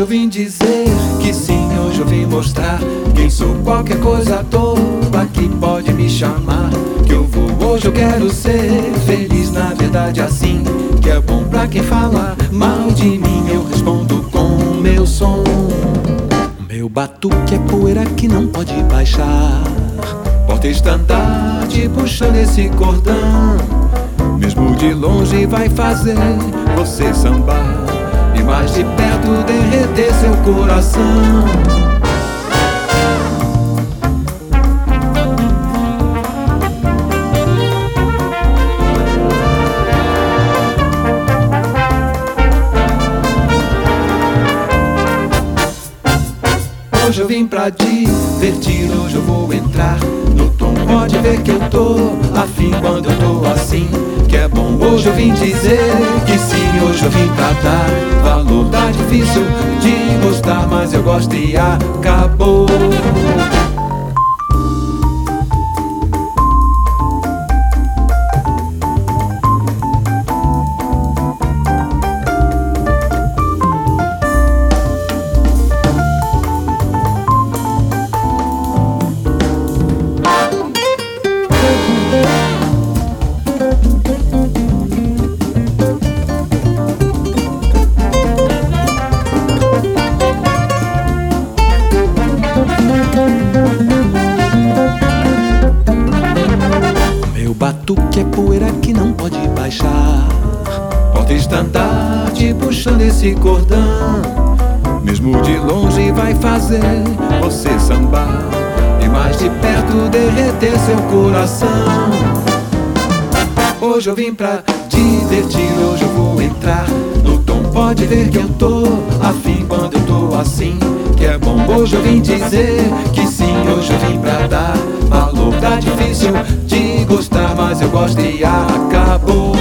Hoje eu vim dizer que sim, hoje eu vim mostrar Quem sou, qualquer coisa tô aqui pode me chamar Que eu vou, hoje eu quero ser feliz Na verdade assim, que é bom pra quem fala mal de mim. Eu respondo com meu som. Meu batuque é poeira que não pode baixar. Porta-estandarte puxando esse cordão. Mesmo de longe vai fazer você sambar derreter seu coração. Hoje eu vim pra divertir, hoje eu vou entrar no tom. Pode ver que eu tô afim quando eu tô assim. Que é bom, hoje eu vim dizer que sim, hoje eu vim pra dar valor. Tá difícil de gostar, mas eu gosto e acabou. Que não pode baixar. Porta-estandarte puxando esse cordão. Mesmo de longe vai fazer você sambar. E mais de perto derreter seu coração. Hoje eu vim pra divertir, hoje eu vou entrar no tom. Pode ver que eu tô afim quando eu tô assim. Que é bom, hoje eu vim dizer que e acabou.